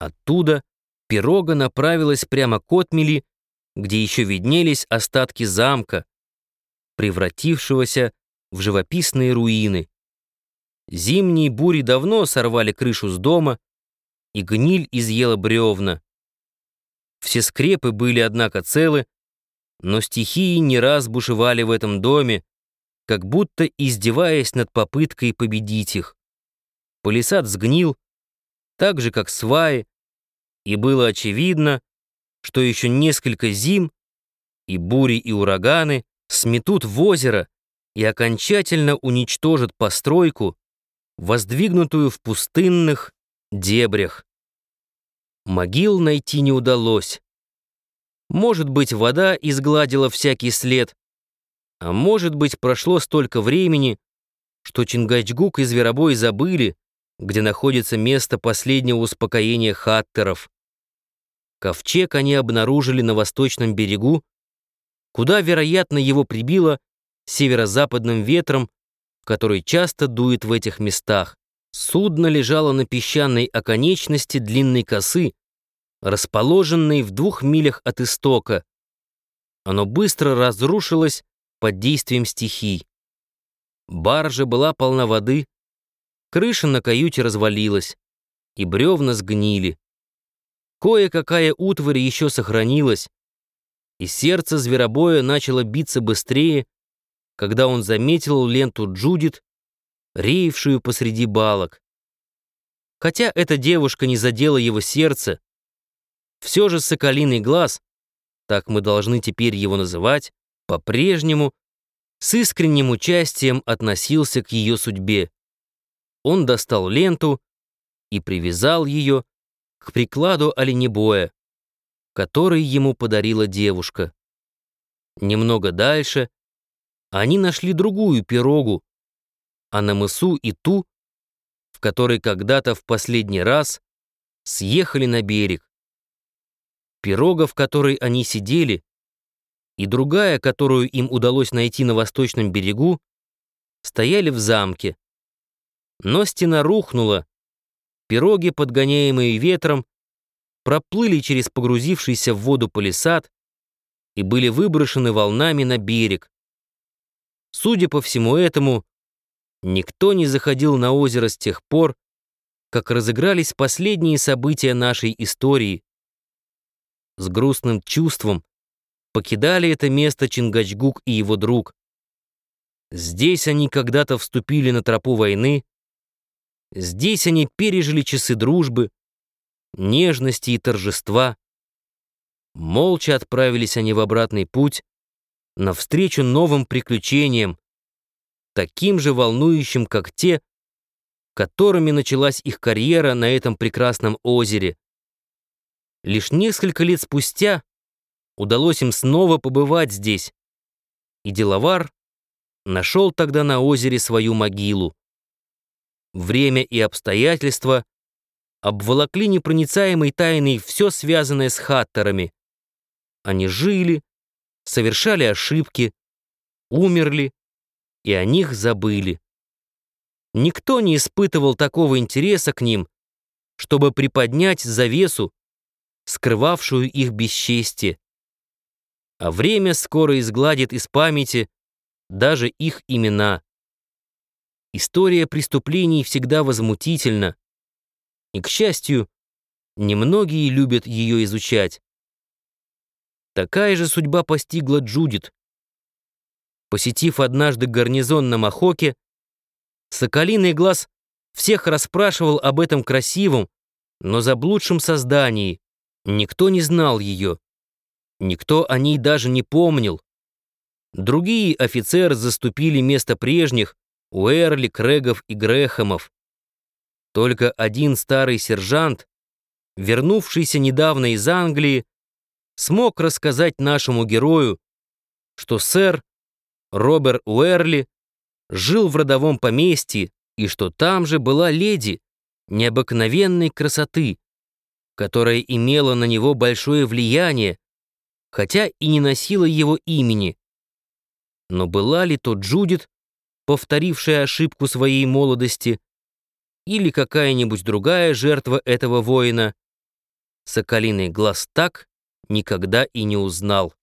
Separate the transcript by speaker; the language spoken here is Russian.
Speaker 1: Оттуда пирога направилась прямо к отмели, где еще виднелись остатки замка, превратившегося в живописные руины. Зимние бури давно сорвали крышу с дома, и гниль изъела бревна. Все скрепы были, однако, целы, но стихии не раз бушевали в этом доме, как будто издеваясь над попыткой победить их. Полисад сгнил, так же, как сваи, и было очевидно, что еще несколько зим и бури и ураганы сметут в озеро и окончательно уничтожат постройку, воздвигнутую в пустынных дебрях. Могил найти не удалось. Может быть, вода изгладила всякий след, а может быть, прошло столько времени, что Чингачгук и Зверобой забыли, где находится место последнего успокоения хаттеров. Ковчег они обнаружили на восточном берегу, куда, вероятно, его прибило северо-западным ветром, который часто дует в этих местах. Судно лежало на песчаной оконечности длинной косы, расположенной в двух милях от истока. Оно быстро разрушилось под действием стихий. Баржа была полна воды, крыша на каюте развалилась, и бревна сгнили. Кое-какая утварь еще сохранилась, и сердце зверобоя начало биться быстрее, когда он заметил ленту Джудит, реевшую посреди балок. Хотя эта девушка не задела его сердце, все же соколиный глаз, так мы должны теперь его называть, по-прежнему с искренним участием относился к ее судьбе. Он достал ленту и привязал ее к прикладу оленебоя, который ему подарила девушка. Немного дальше они нашли другую пирогу, а на мысу и ту, в которой когда-то в последний раз съехали на берег. Пирога, в которой они сидели, и другая, которую им удалось найти на восточном берегу, стояли в замке. Но стена рухнула, Пироги, подгоняемые ветром, проплыли через погрузившийся в воду палисад и были выброшены волнами на берег. Судя по всему этому, никто не заходил на озеро с тех пор, как разыгрались последние события нашей истории. С грустным чувством покидали это место Чингачгук и его друг. Здесь они когда-то вступили на тропу войны, Здесь они пережили часы дружбы, нежности и торжества. Молча отправились они в обратный путь, навстречу новым приключениям, таким же волнующим, как те, которыми началась их карьера на этом прекрасном озере. Лишь несколько лет спустя удалось им снова побывать здесь, и деловар нашел тогда на озере свою могилу время и обстоятельства обволокли непроницаемой тайной все связанное с хаттерами. Они жили, совершали ошибки, умерли, и о них забыли. Никто не испытывал такого интереса к ним, чтобы приподнять завесу, скрывавшую их бесчестие. А время скоро изгладит из памяти даже их имена. История преступлений всегда возмутительна, и, к счастью, немногие любят ее изучать. Такая же судьба постигла Джудит. Посетив однажды гарнизон на Махоке, Соколиный глаз всех расспрашивал об этом красивом, но заблудшем создании. Никто не знал ее. Никто о ней даже не помнил. Другие офицеры заступили место прежних, Уэрли, Крэгов и Грэхэмов. Только один старый сержант, вернувшийся недавно из Англии, смог рассказать нашему герою, что сэр Роберт Уэрли жил в родовом поместье и что там же была леди необыкновенной красоты, которая имела на него большое влияние, хотя и не носила его имени. Но была ли то Джудит, повторившая ошибку своей молодости, или какая-нибудь другая жертва этого воина, Соколиный глаз так никогда и не узнал.